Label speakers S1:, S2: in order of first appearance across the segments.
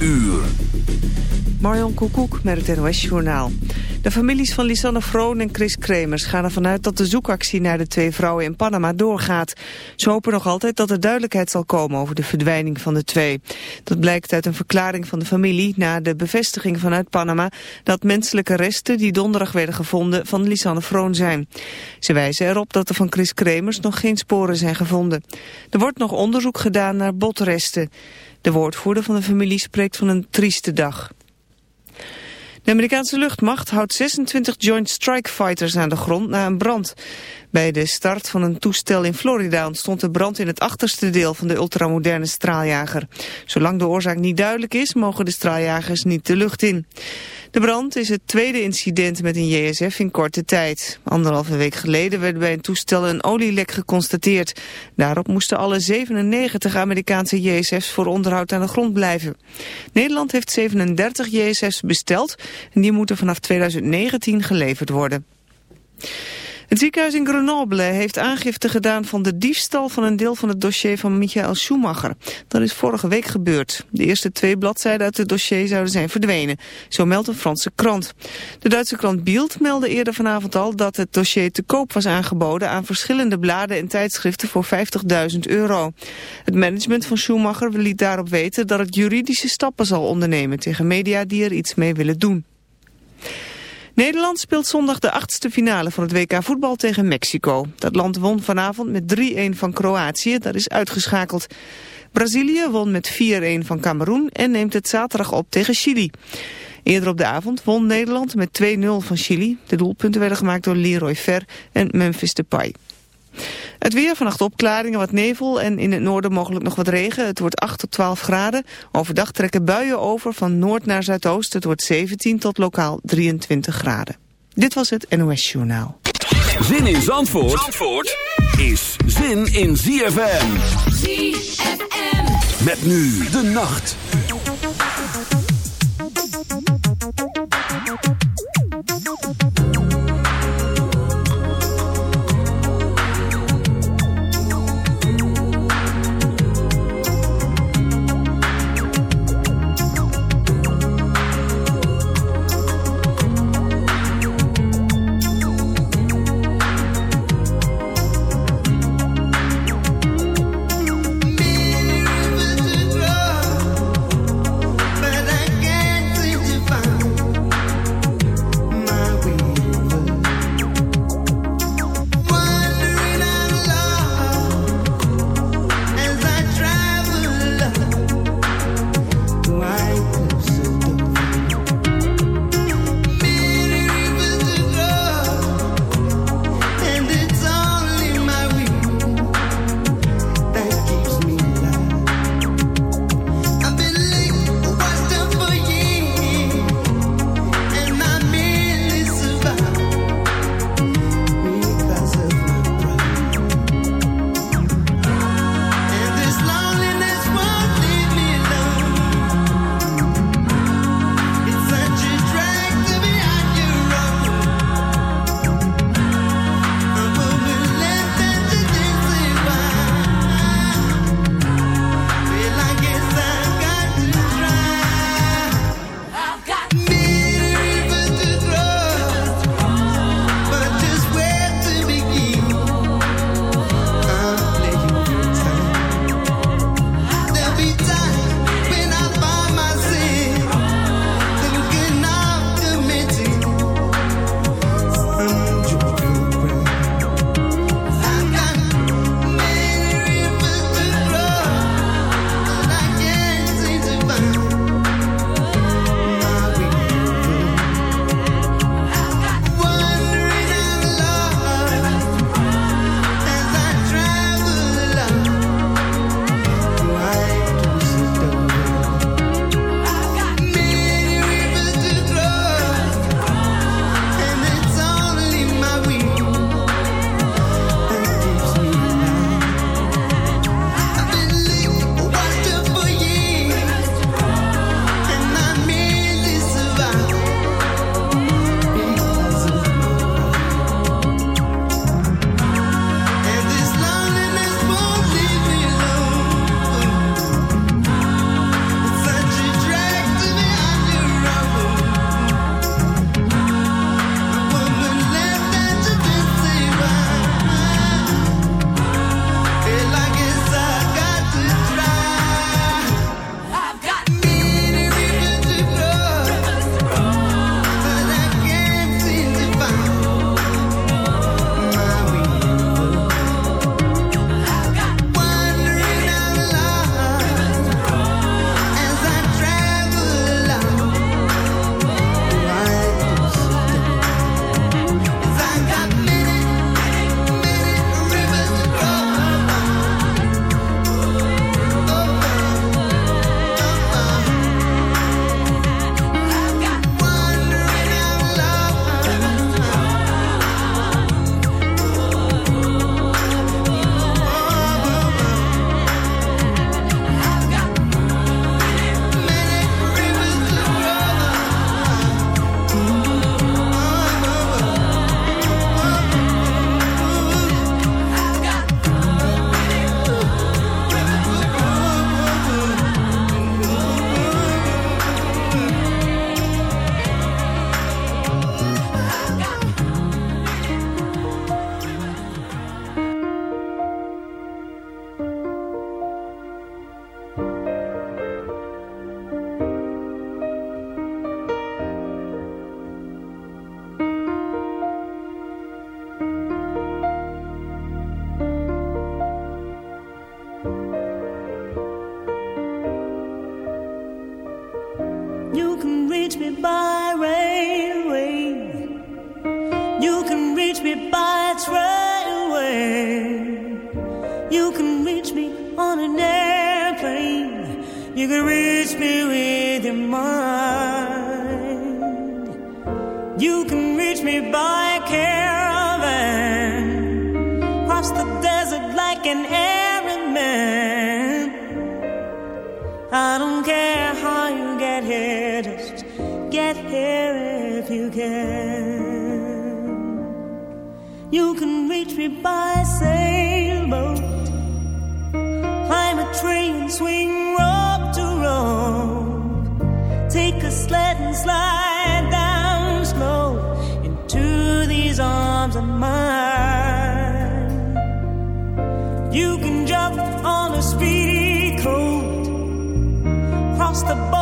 S1: uur.
S2: Marion Koekoek met het NOS-journaal. De families van Lisanne Vroon en Chris Kremers gaan ervan uit dat de zoekactie naar de twee vrouwen in Panama doorgaat. Ze hopen nog altijd dat er duidelijkheid zal komen over de verdwijning van de twee. Dat blijkt uit een verklaring van de familie na de bevestiging vanuit Panama dat menselijke resten die donderdag werden gevonden van Lisanne Vroon zijn. Ze wijzen erop dat er van Chris Kremers nog geen sporen zijn gevonden. Er wordt nog onderzoek gedaan naar botresten. De woordvoerder van de familie spreekt van een trieste dag. De Amerikaanse luchtmacht houdt 26 Joint Strike Fighters aan de grond na een brand. Bij de start van een toestel in Florida ontstond de brand in het achterste deel van de ultramoderne straaljager. Zolang de oorzaak niet duidelijk is, mogen de straaljagers niet de lucht in. De brand is het tweede incident met een JSF in korte tijd. Anderhalve week geleden werd bij een toestel een olielek geconstateerd. Daarop moesten alle 97 Amerikaanse JSF's voor onderhoud aan de grond blijven. Nederland heeft 37 JSF's besteld en die moeten vanaf 2019 geleverd worden. Het ziekenhuis in Grenoble heeft aangifte gedaan van de diefstal van een deel van het dossier van Michael Schumacher. Dat is vorige week gebeurd. De eerste twee bladzijden uit het dossier zouden zijn verdwenen. Zo meldt een Franse krant. De Duitse krant Bild meldde eerder vanavond al dat het dossier te koop was aangeboden aan verschillende bladen en tijdschriften voor 50.000 euro. Het management van Schumacher liet daarop weten dat het juridische stappen zal ondernemen tegen media die er iets mee willen doen. Nederland speelt zondag de achtste finale van het WK voetbal tegen Mexico. Dat land won vanavond met 3-1 van Kroatië, dat is uitgeschakeld. Brazilië won met 4-1 van Cameroen en neemt het zaterdag op tegen Chili. Eerder op de avond won Nederland met 2-0 van Chili. De doelpunten werden gemaakt door Leroy Fer en Memphis Depay. Het weer, vannacht opklaringen, wat nevel en in het noorden mogelijk nog wat regen. Het wordt 8 tot 12 graden. Overdag trekken buien over van noord naar zuidoost. Het wordt 17 tot lokaal 23 graden. Dit was het NOS Journaal.
S1: Zin in Zandvoort, Zandvoort is zin in ZFM.
S3: ZFM.
S1: Met nu de nacht.
S4: Take a sled and slide down slow into
S5: these arms of mine. You can jump on a speedy coat, cross the border.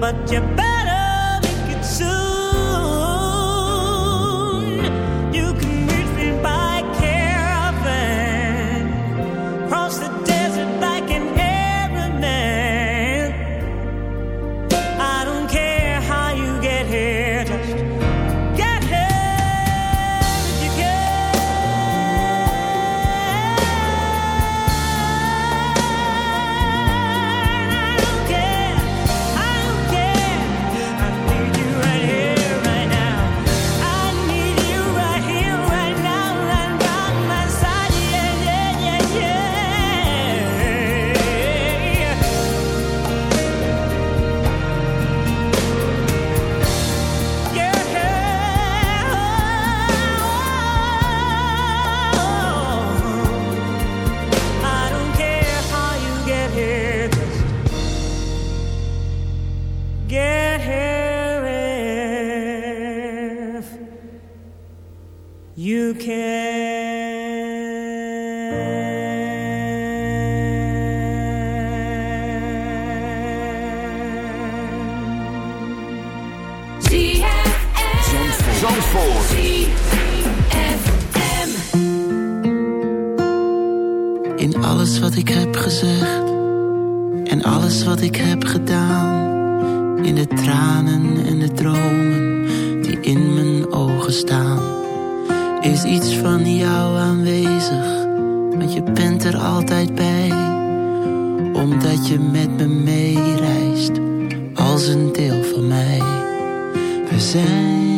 S5: but you
S6: better een deel van mij. We zijn.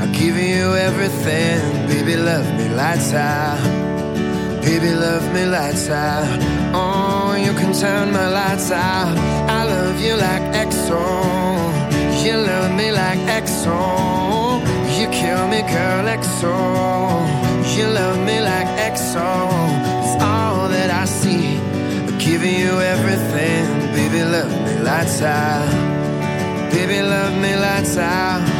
S6: I'll give you everything. Baby, love me lights out. Baby, love me lights out. Oh, you can turn my lights out. I love you like EXO. You love me like EXO. You kill me, girl, EXO. You love me like EXO. It's all that I see. I'm giving you everything. Baby, love me lights out. Baby, love me lights out.